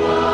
world.